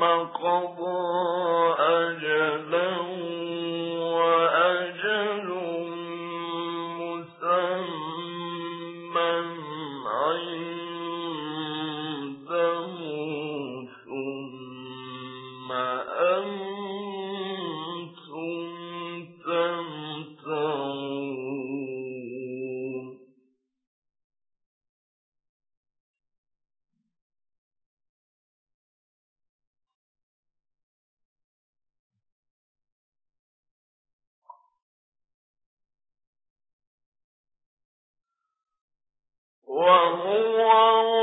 ثم قضى وهو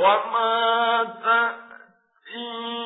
وما تأتي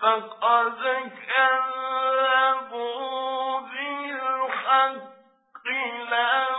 فقد كذبوا بالحق لما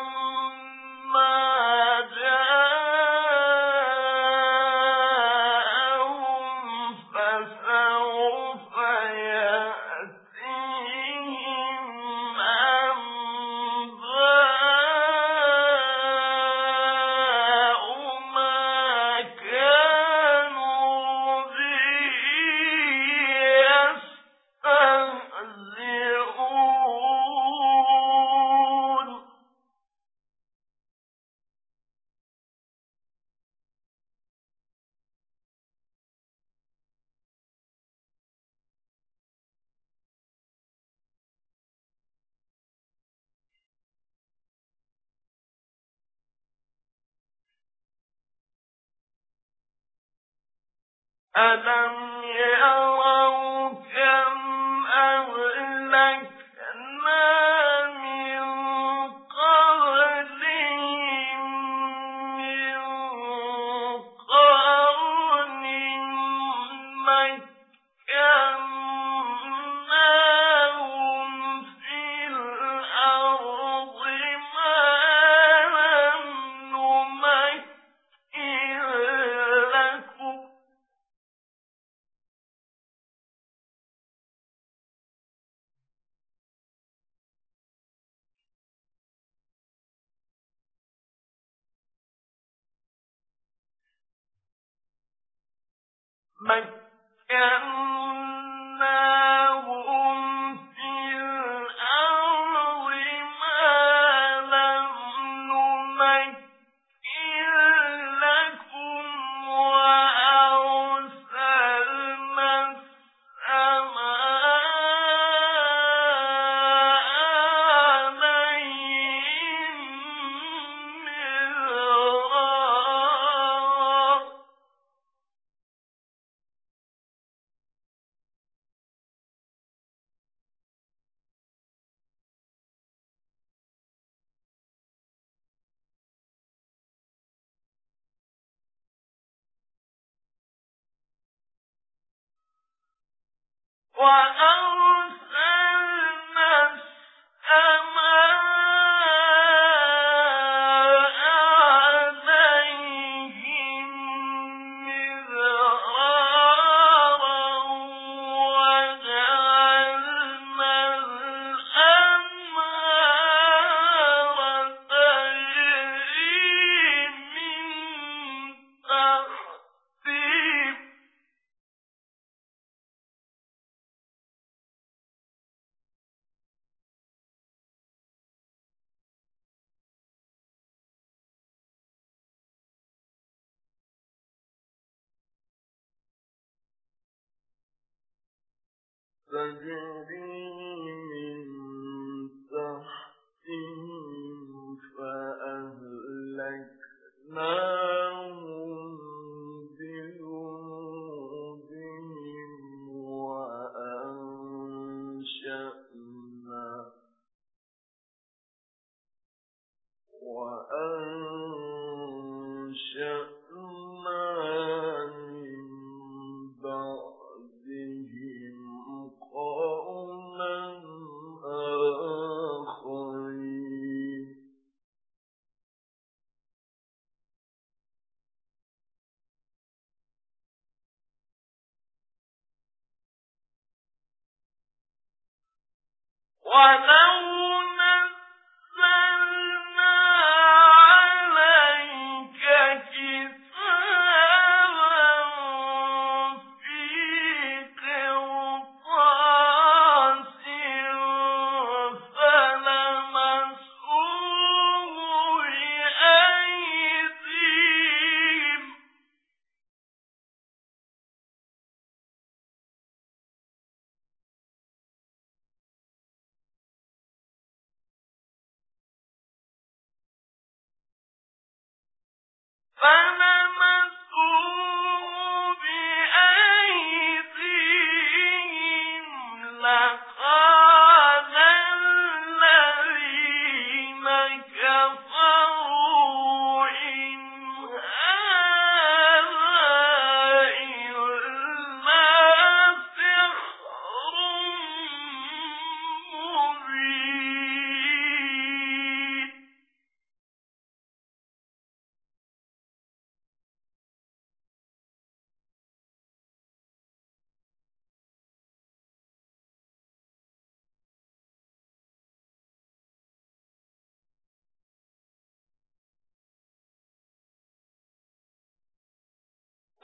ألم يروا مكناهم وأرسلنا السماء تجري فلمسوه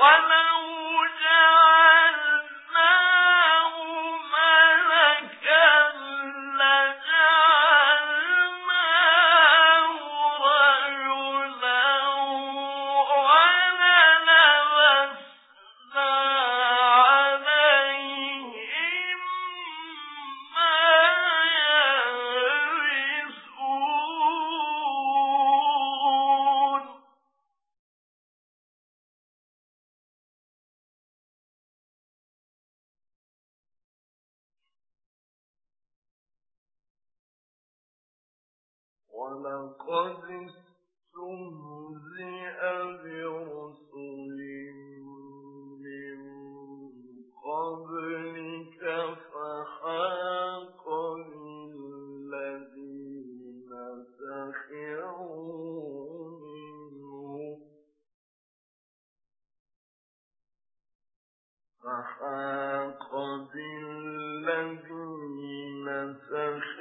ولو ولقد استهزئ برسل من قبلك فحاق بالذين سخروا منه. فحاق بالذين سخروا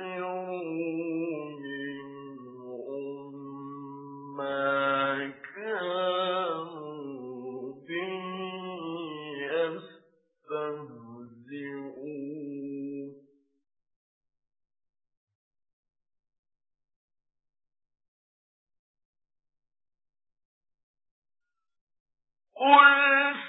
قل